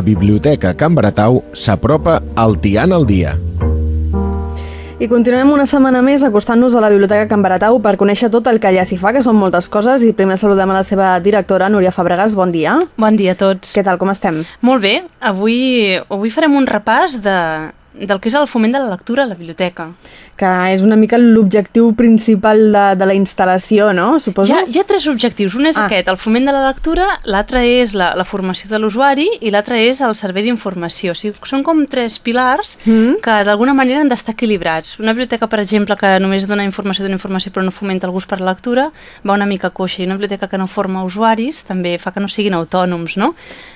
la Biblioteca Can Baratau s'apropa al Tian al dia. I continuem una setmana més acostant-nos a la Biblioteca Can Baratau per conèixer tot el que allà s'hi fa, que són moltes coses, i primer saludem a la seva directora, Núria Fabregas. Bon dia. Bon dia a tots. Què tal, com estem? Molt bé. Avui, avui farem un repàs de, del que és el foment de la lectura a la biblioteca que és una mica l'objectiu principal de, de la instal·lació, no? Suposo? Hi ha, hi ha tres objectius. Un és ah. aquest, el foment de la lectura, l'altre és la, la formació de l'usuari i l'altre és el servei d'informació. O sigui, són com tres pilars mm. que d'alguna manera han d'estar equilibrats. Una biblioteca, per exemple, que només dona informació d'una informació però no fomenta el gust per la lectura, va una mica coixa. I una biblioteca que no forma usuaris també fa que no siguin autònoms, no?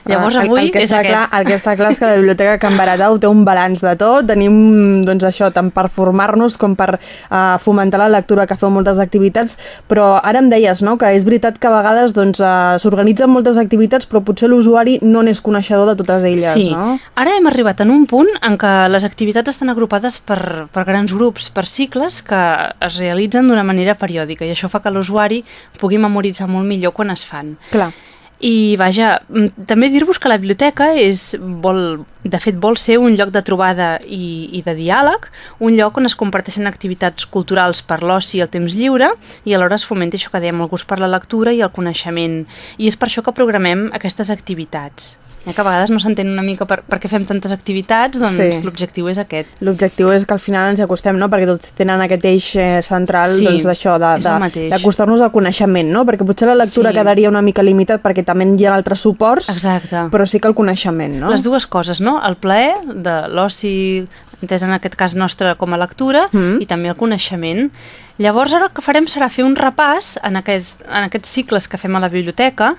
Llavors, ah, el, avui el que és aquest. Clar, el que està clar és que la Biblioteca Can Baratau té un balanç de tot. Tenim, doncs això, tant per formar-nos com per uh, fomentar la lectura, que feu moltes activitats, però ara em deies no, que és veritat que a vegades doncs, uh, s'organitzen moltes activitats, però potser l'usuari no n'és coneixedor de totes elles. Sí, no? ara hem arribat en un punt en què les activitats estan agrupades per, per grans grups, per cicles que es realitzen d'una manera periòdica i això fa que l'usuari pugui memoritzar molt millor quan es fan. Clar. I vaja, mm, també dir-vos que la biblioteca és, vol, de fet vol ser un lloc de trobada i, i de diàleg, un lloc on es comparteixen activitats culturals per l'oci i el temps lliure i alhora es fomenta això que dèiem, el gust per la lectura i el coneixement. I és per això que programem aquestes activitats ja que a vegades no s'entén una mica per, per què fem tantes activitats, doncs sí. l'objectiu és aquest. L'objectiu és que al final ens acostem, no?, perquè tots tenen aquest eix eh, central sí, doncs, d'això, d'acostar-nos al coneixement, no? Perquè potser la lectura sí. quedaria una mica limitat perquè també hi ha altres suports, Exacte. però sí que el coneixement, no? Les dues coses, no? El plaer de l'oci, entès en aquest cas nostre com a lectura, mm. i també el coneixement. Llavors ara el que farem serà fer un repàs en, aquest, en aquests cicles que fem a la biblioteca,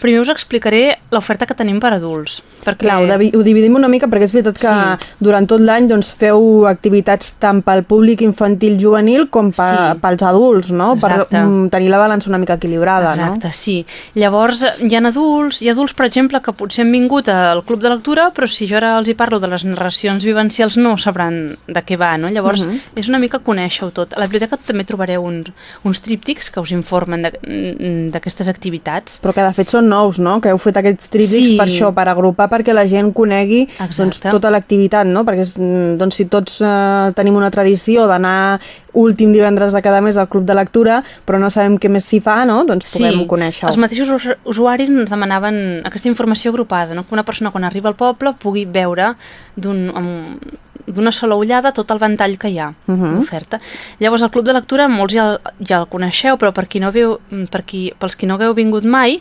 Primer us explicaré l'oferta que tenim per adults. Perquè... Clar, ho, ho dividim una mica perquè és veritat que sí. durant tot l'any doncs, feu activitats tant pel públic infantil juvenil com pa, sí. pels adults, no? Exacte. Per um, tenir la balança una mica equilibrada, Exacte, no? sí. Llavors, hi ha adults, hi ha adults, per exemple, que potser han vingut al club de lectura, però si jo ara els hi parlo de les narracions vivencials no sabran de què va, no? Llavors, uh mhm. -huh. és una mica conèixer-ho tot. A la biblioteca també trobareu un, uns tríptics que us informen d'aquestes activitats. Però que de fet són nous, no? Que heu fet aquests tríptics sí. per això, per agrupar perquè la gent conegui doncs, tota l'activitat, no? Perquè doncs, si tots eh, tenim una tradició d'anar últim divendres de cada mes al club de lectura, però no sabem què més s'hi fa, no? Doncs puguem sí. conèixer-ho. Els mateixos usuaris ens demanaven aquesta informació agrupada, no? que una persona quan arriba al poble pugui veure d'un d'una sola ullada tot el ventall que hi ha uh -huh. d'oferta. Llavors, el club de lectura, molts ja, ja el coneixeu, però per qui no veu, per qui, pels qui no hagueu vingut mai,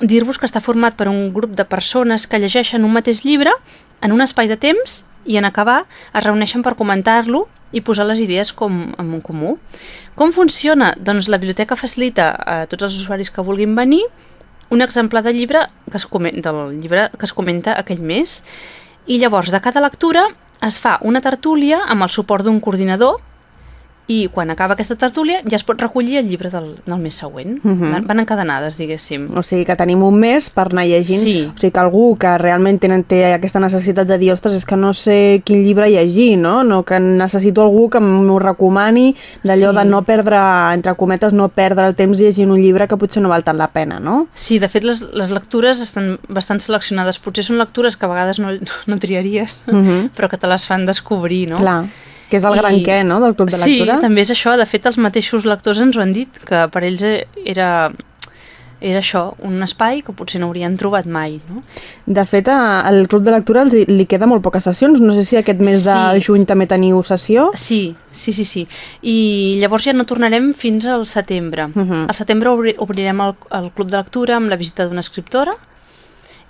dir-vos que està format per un grup de persones que llegeixen un mateix llibre en un espai de temps i en acabar es reuneixen per comentar-lo i posar les idees com en un comú. Com funciona? Doncs la biblioteca facilita a tots els usuaris que vulguin venir un exemplar de llibre que es comenta, del llibre que es comenta aquell mes i llavors de cada lectura es fa una tertúlia amb el suport d'un coordinador i quan acaba aquesta tertúlia ja es pot recollir el llibre del, del mes següent. Uh mhm. -huh. Van encadenades, diguéssim. O sigui que tenim un mes per anar llegint. Sí. O sigui que algú que realment tenen, té aquesta necessitat de dir, ostres, és que no sé quin llibre llegir, no? no que necessito algú que m'ho recomani, d'allò sí. de no perdre, entre cometes, no perdre el temps llegint un llibre que potser no val tant la pena, no? Sí, de fet, les, les lectures estan bastant seleccionades. Potser són lectures que a vegades no, no triaries, uh mhm. -huh. però que te les fan descobrir, no? Clar. Que és el I... gran què, no?, del Club de Lectura. Sí, també és això. De fet, els mateixos lectors ens ho han dit, que per ells era era això, un espai que potser no haurien trobat mai. No? De fet, al Club de Lectura els li queda molt poques sessions. No sé si aquest mes sí. de juny també teniu sessió. Sí, sí, sí, sí. I llavors ja no tornarem fins al setembre. Uh -huh. Al setembre obri obrirem el, el Club de Lectura amb la visita d'una escriptora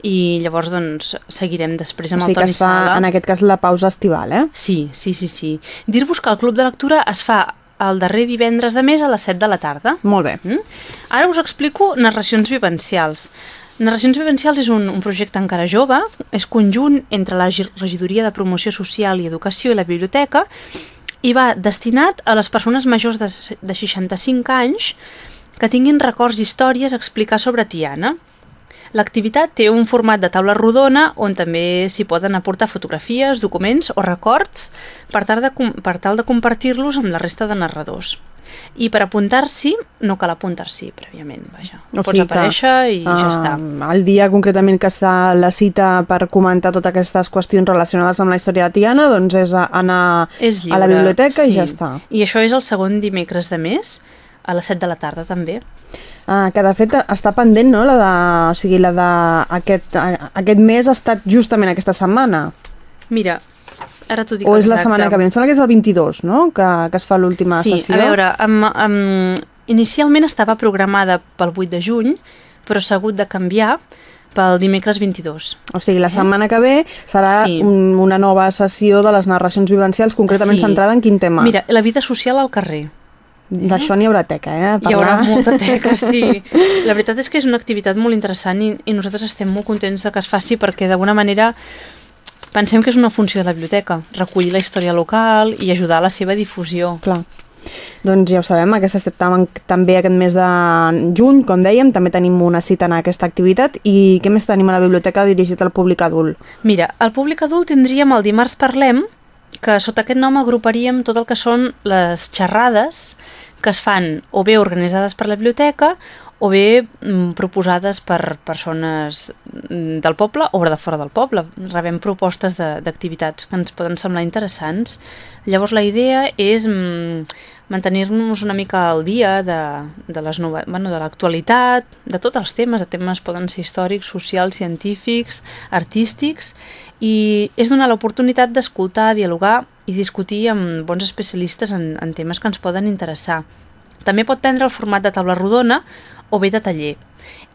i llavors doncs seguirem després amb o sigui el Toni Sala. Sala. en aquest cas la pausa estival, eh? Sí, sí, sí, sí. Dir-vos que el Club de Lectura es fa el darrer divendres de mes a les 7 de la tarda. Molt bé. Mm? Ara us explico narracions vivencials. Narracions Vivencials és un, un projecte encara jove, és conjunt entre la Regidoria de Promoció Social i Educació i la Biblioteca i va destinat a les persones majors de, de 65 anys que tinguin records i històries a explicar sobre Tiana. L'activitat té un format de taula rodona on també s'hi poden aportar fotografies, documents o records per tal de, per tal de compartir-los amb la resta de narradors. I per apuntar-s'hi, no cal apuntar-s'hi prèviament, vaja. O Pots aparèixer que, i uh, ja està. El dia concretament que està la cita per comentar totes aquestes qüestions relacionades amb la història de Tiana, doncs és anar és lliure, a la biblioteca sí. i ja està. I això és el segon dimecres de mes, a les 7 de la tarda també. Ah, que de fet està pendent, no? La de, o sigui, la de aquest, aquest mes ha estat justament aquesta setmana. Mira, ara t'ho dic O és exacte. la setmana que ve? Em sembla que és el 22, no? Que, que es fa l'última sí, sessió. Sí, a veure, amb, amb, inicialment estava programada pel 8 de juny, però s'ha hagut de canviar pel dimecres 22. O sigui, la eh? setmana que ve serà sí. un, una nova sessió de les narracions vivencials, concretament sí. centrada en quin tema? Mira, la vida social al carrer. D'això n'hi haurà teca, eh? Hi haurà molta teca, sí. La veritat és que és una activitat molt interessant i, i nosaltres estem molt contents de que es faci perquè d'alguna manera pensem que és una funció de la biblioteca, recollir la història local i ajudar a la seva difusió. Clar. Doncs ja ho sabem, aquesta també aquest mes de juny, com dèiem, també tenim una cita en aquesta activitat i què més tenim a la biblioteca dirigit al públic adult? Mira, al públic adult tindríem el dimarts parlem, que sota aquest nom agruparíem tot el que són les xerrades que es fan o bé organitzades per la biblioteca o bé mm, proposades per persones mm, del poble o de fora del poble. Rebem propostes d'activitats que ens poden semblar interessants. Llavors la idea és mm, mantenir-nos una mica al dia de, de les noves, bueno, de l'actualitat, de tots els temes, de temes poden ser històrics, socials, científics, artístics, i és donar l'oportunitat d'escoltar, dialogar i discutir amb bons especialistes en, en temes que ens poden interessar. També pot prendre el format de taula rodona o bé de taller.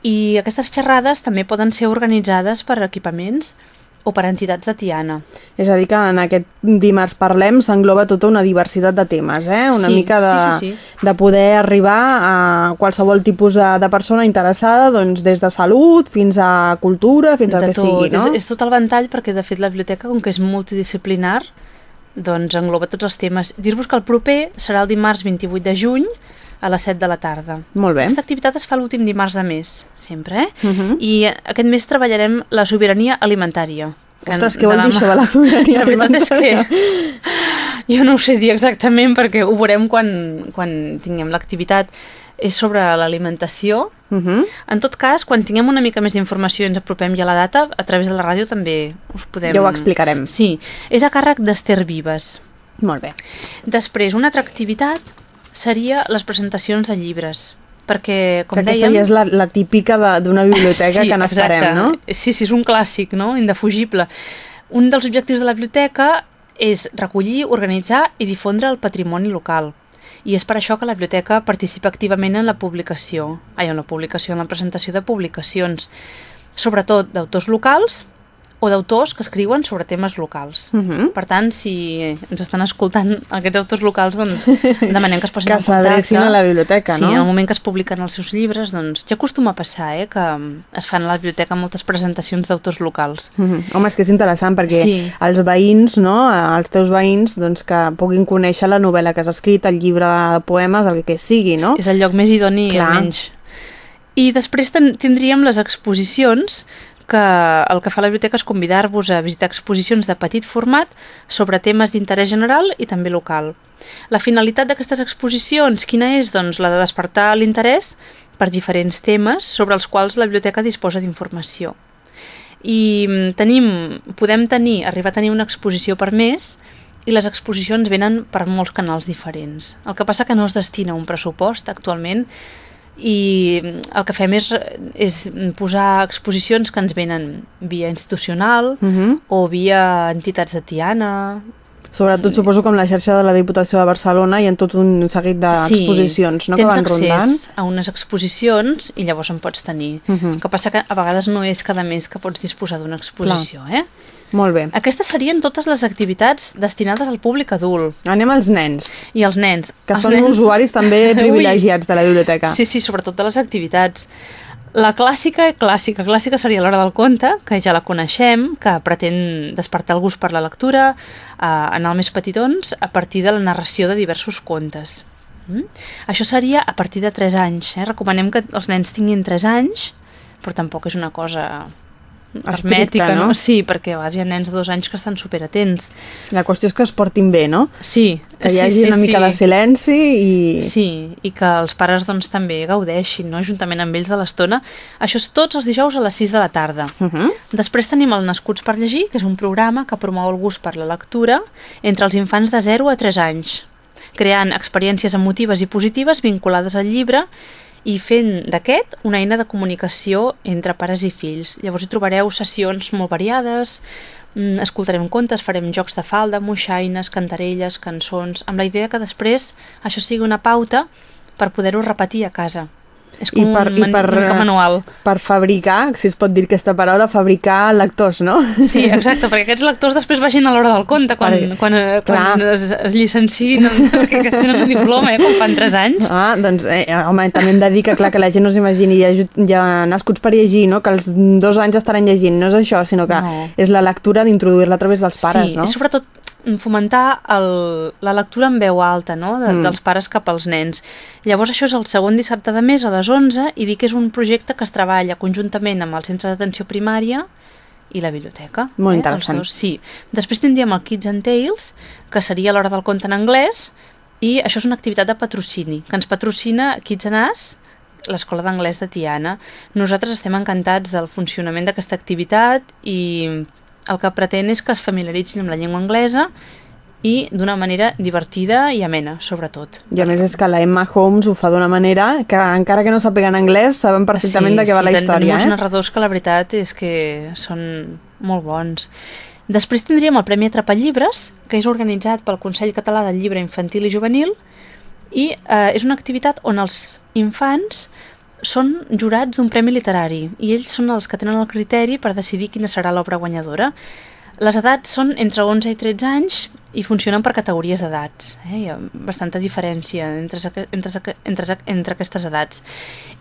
I aquestes xerrades també poden ser organitzades per equipaments o per entitats de Tiana. És a dir, que en aquest dimarts parlem s'engloba tota una diversitat de temes, eh? una sí, mica de, sí, sí, sí. de poder arribar a qualsevol tipus de, de persona interessada, doncs, des de salut fins a cultura, fins al que tot. sigui. No? És, és tot el ventall perquè, de fet, la biblioteca, com que és multidisciplinar, doncs engloba tots els temes. Dir-vos que el proper serà el dimarts 28 de juny, a les 7 de la tarda. Molt bé. Aquesta activitat es fa l'últim dimarts de mes, sempre, eh? Uh. -huh. I aquest mes treballarem la sobirania alimentària. Que Ostres, què vol dir això de la sobirania la alimentària? és que jo no ho sé dir exactament perquè ho veurem quan, quan tinguem l'activitat. És sobre l'alimentació. Uh mhm. -huh. En tot cas, quan tinguem una mica més d'informació i ens apropem ja a la data, a través de la ràdio també us podem... Ja ho explicarem. Sí. És a càrrec d'Ester Vives. Molt bé. Després, una altra activitat seria les presentacions de llibres perquè, com que aquesta dèiem... ja és la, la típica d'una biblioteca sí, que n'esperem, no? Sí, sí, és un clàssic, no? Indefugible. Un dels objectius de la biblioteca és recollir, organitzar i difondre el patrimoni local. I és per això que la biblioteca participa activament en la publicació, ai, en la publicació, en la presentació de publicacions, sobretot d'autors locals, o d'autors que escriuen sobre temes locals. Uh mhm. -huh. Per tant, si ens estan escoltant aquests autors locals, doncs demanem que es posin que en contacte. Que s'adrecin a la biblioteca, sí, no? Sí, en el moment que es publiquen els seus llibres, doncs ja acostuma a passar, eh, que es fan a la biblioteca moltes presentacions d'autors locals. Uh mhm. -huh. Home, és que és interessant perquè sí. els veïns, no?, els teus veïns, doncs que puguin conèixer la novel·la que has escrit, el llibre de poemes, el que sigui, no? És el lloc més idoni, Clar. almenys. I després tindríem les exposicions que el que fa la biblioteca és convidar-vos a visitar exposicions de petit format sobre temes d'interès general i també local. La finalitat d'aquestes exposicions, quina és? Doncs la de despertar l'interès per diferents temes sobre els quals la biblioteca disposa d'informació. I mm, tenim, podem tenir, arribar a tenir una exposició per mes i les exposicions venen per molts canals diferents. El que passa que no es destina un pressupost actualment i el que fem és, és posar exposicions que ens venen via institucional uh mhm. -huh. o via entitats de Tiana Sobretot suposo com la xarxa de la Diputació de Barcelona i en tot un seguit d'exposicions sí, no, que van rondant. a unes exposicions i llavors en pots tenir. Uh mhm. -huh. El que passa que a vegades no és cada mes que pots disposar d'una exposició, Clar. eh? Molt bé. Aquestes serien totes les activitats destinades al públic adult. Anem als nens. I als nens. Que els són nens... usuaris també privilegiats de la biblioteca. Sí, sí, sobretot de les activitats. La clàssica, clàssica, clàssica seria l'hora del conte, que ja la coneixem, que pretén despertar el gust per la lectura, eh, en el més petitons, a partir de la narració de diversos contes. Mm? Això seria a partir de 3 anys. Eh? Recomanem que els nens tinguin 3 anys però tampoc és una cosa hermètica, no? no? Sí, perquè vegades hi ha nens de dos anys que estan superatents. La qüestió és que es portin bé, no? Sí. Que hi sí, hagi sí, una mica sí. de silenci i... Sí, i que els pares doncs, també gaudeixin, no? juntament amb ells de l'estona. Això és tots els dijous a les 6 de la tarda. Uh -huh. Després tenim el Nascuts per llegir, que és un programa que promou el gust per la lectura entre els infants de 0 a 3 anys, creant experiències emotives i positives vinculades al llibre i fent d'aquest una eina de comunicació entre pares i fills. Llavors hi trobareu sessions molt variades, mm, escoltarem contes, farem jocs de falda, moixaines, cantarelles, cançons, amb la idea que després això sigui una pauta per poder-ho repetir a casa. És com I per, un, i per, una mica manual. per fabricar, si es pot dir aquesta paraula, fabricar lectors, no? Sí, exacte, perquè aquests lectors després vagin a l'hora del conte, quan, Per- quan, eh, quan clar. es, es llicenciïn, que, que tenen un diploma, eh, quan fan 3 anys. Ah, doncs, eh, home, també hem de dir que, clar, que la gent no s'imagini, hi ha nascuts per llegir, no? que els dos anys estaran llegint, no és això, sinó que No. és la lectura d'introduir-la a través dels pares, sí, no? és sobretot fomentar el, la lectura en veu alta, no?, de, Mm. mm. dels pares cap als nens. Llavors això és el segon dissabte de mes a les 11 i dic que és un projecte que es treballa conjuntament amb el centre d'atenció primària i la biblioteca. Molt eh, interessant. Els dos, sí. Després tindríem el Kids and Tales, que seria l'hora del conte en anglès, i això és una activitat de patrocini, que ens patrocina Kids and Us, l'Escola d'Anglès de Tiana. Nosaltres estem encantats del funcionament d'aquesta activitat i el que pretén és que es familiaritzin amb la llengua anglesa i d'una manera divertida i amena, sobretot. I a més és que la Emma Holmes ho fa d'una manera que encara que no sàpiguen anglès saben perfectament de què va la història. Tenim uns Eh? narradors que la veritat és que són molt bons. Després tindríem el Premi Atrapar Llibres, que és organitzat pel Consell Català del Llibre Infantil i Juvenil, i eh, és una activitat on els infants són jurats d'un premi literari i ells són els que tenen el criteri per decidir quina serà l'obra guanyadora. Les edats són entre 11 i 13 anys i funcionen per categories d'edats. Eh? Hi ha bastanta diferència entre, entre, entre, entre aquestes edats.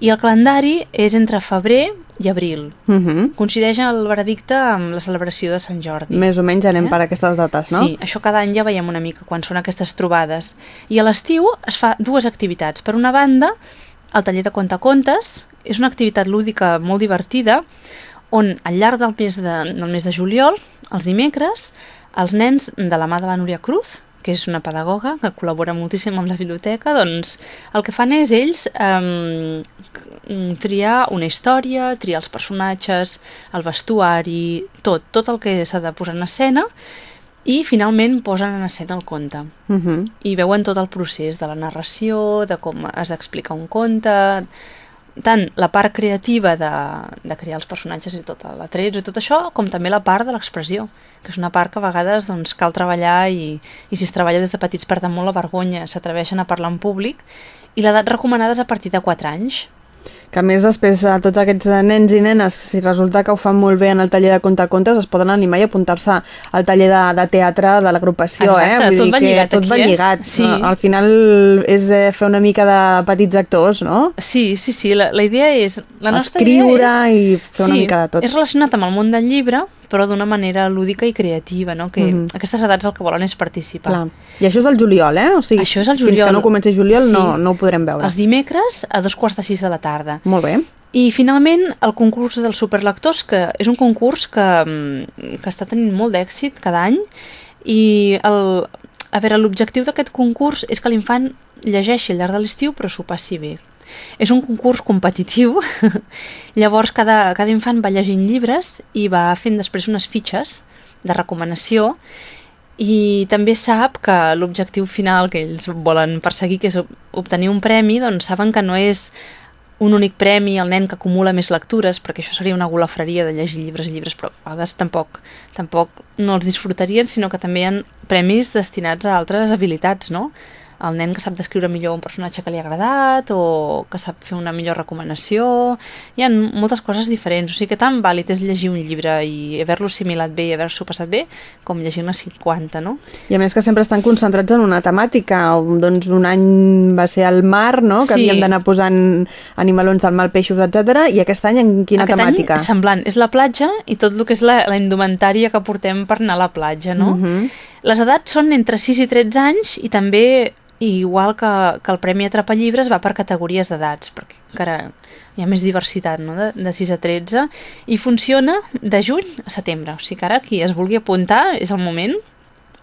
I el calendari és entre febrer i abril. Uh -huh. Coincideix el veredicte amb la celebració de Sant Jordi. Més o menys anem Eh? per aquestes dates, no? Sí, això cada any ja veiem una mica quan són aquestes trobades. I a l'estiu es fa dues activitats. Per una banda, el taller de contacontes. És una activitat lúdica molt divertida on al llarg del mes de, del mes de juliol, els dimecres, els nens de la mà de la Núria Cruz, que és una pedagoga que col·labora moltíssim amb la biblioteca, doncs el que fan és ells eh, triar una història, triar els personatges, el vestuari, tot, tot el que s'ha de posar en escena i finalment posen en escena el conte Uh -huh. i veuen tot el procés de la narració, de com has d'explicar un conte, tant la part creativa de, de crear els personatges i tot la trets i tot això, com també la part de l'expressió, que és una part que a vegades doncs, cal treballar i, i si es treballa des de petits perden molt la vergonya, s'atreveixen a parlar en públic i l'edat recomanada és a partir de 4 anys. Que a més després a tots aquests nens i nenes, si resulta que ho fan molt bé en el taller de contacontes, es poden animar i apuntar-se al taller de, de teatre de l'agrupació, eh? Exacte, tot va que lligat tot aquí, va eh? lligat. Sí. No? Al final és eh, fer una mica de petits actors, no? Sí, sí, sí, la, la idea és... La nostra Escriure idea és, i fer una sí, mica de tot. és relacionat amb el món del llibre, però d'una manera lúdica i creativa, no? Que Mhm. aquestes edats el que volen és participar. Clar. I això és el juliol, eh? O sigui, Això és el Fins que juliol. no comenci juliol Sí. no, no ho podrem veure. Els dimecres a dos quarts de sis de la tarda. Molt bé. I finalment el concurs dels superlectors, que és un concurs que, mm, que està tenint molt d'èxit cada any i el, a veure, l'objectiu d'aquest concurs és que l'infant llegeixi al llarg de l'estiu però s'ho passi bé. És un concurs competitiu, llavors cada, cada infant va llegint llibres i va fent després unes fitxes de recomanació i també sap que l'objectiu final que ells volen perseguir, que és ob- obtenir un premi, doncs saben que no és un únic premi al nen que acumula més lectures, perquè això seria una golafreria de llegir llibres i llibres, però a vegades tampoc, tampoc no els disfrutarien, sinó que també hi ha premis destinats a altres habilitats, no? El nen que sap descriure millor un personatge que li ha agradat o que sap fer una millor recomanació... Hi ha moltes coses diferents, o sigui que tan vàlid és llegir un llibre i haver-lo assimilat bé i haver-s'ho passat bé com llegir una 50, no? I a més que sempre estan concentrats en una temàtica. Doncs un any va ser el mar, no? Que Sí. havíem d'anar posant animalons del mal, peixos, etc. I aquest any en quina Aquest temàtica? any semblant, és la platja i tot el que és la, la indumentària que portem per anar a la platja, no? Mhm. Les edats són entre 6 i 13 anys i també, igual que, que el Premi Atrapa Llibres, va per categories d'edats, perquè encara hi ha més diversitat, no?, de, de 6 a 13, i funciona de juny a setembre. O sigui que ara qui es vulgui apuntar és el moment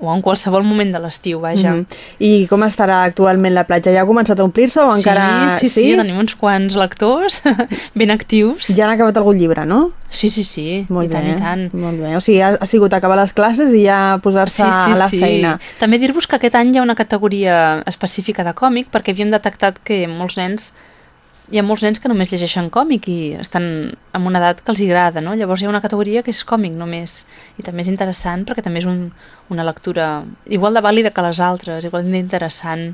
o en qualsevol moment de l'estiu, vaja. Mm -hmm. I com estarà actualment la platja? Ja ha començat a omplir-se o sí, encara... Sí, sí, sí, tenim uns quants lectors ben actius. Ja han acabat algun llibre, no? Sí, sí, sí, molt i bé, tant, i tant. Molt bé, o sigui, ha, ha sigut acabar les classes i ja posar-se sí, sí, a la sí. feina. També dir-vos que aquest any hi ha una categoria específica de còmic perquè havíem detectat que molts nens hi ha molts nens que només llegeixen còmic i estan en una edat que els agrada, no? Llavors hi ha una categoria que és còmic només i també és interessant perquè també és un, una lectura igual de vàlida que les altres, igual d'interessant.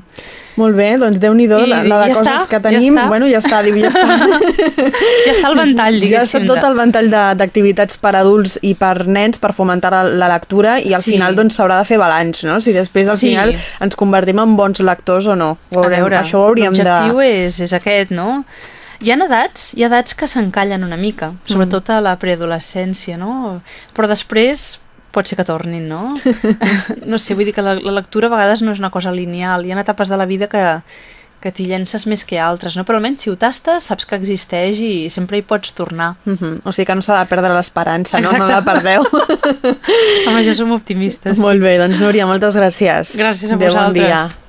Molt bé, doncs déu-n'hi-do, la, la de ja coses està, que tenim. Ja està. bueno, ja està, diu, ja està. Ja està el ventall, ja està diguéssim. tot el ventall d'activitats per adults i per nens per fomentar la, la lectura i al Sí. final doncs s'haurà de fer balanç, no? Si després al Sí. final ens convertim en bons lectors o no. Ho haurem, a veure, això ho hauríem de... L'objectiu és, és aquest, no? Hi ha edats, hi ha edats que s'encallen una mica, sobretot a la preadolescència, no? Però després pot ser que tornin, no? no sé, vull dir que la, la lectura a vegades no és una cosa lineal, hi ha etapes de la vida que, que t'hi llences més que altres, no? Però almenys si ho tastes saps que existeix i sempre hi pots tornar. Mhm. O sigui que no s'ha de perdre l'esperança, no? No la perdeu. Amb això som optimistes. Molt bé, doncs Núria, moltes gràcies. Gràcies a Adéu, bon dia. vosaltres.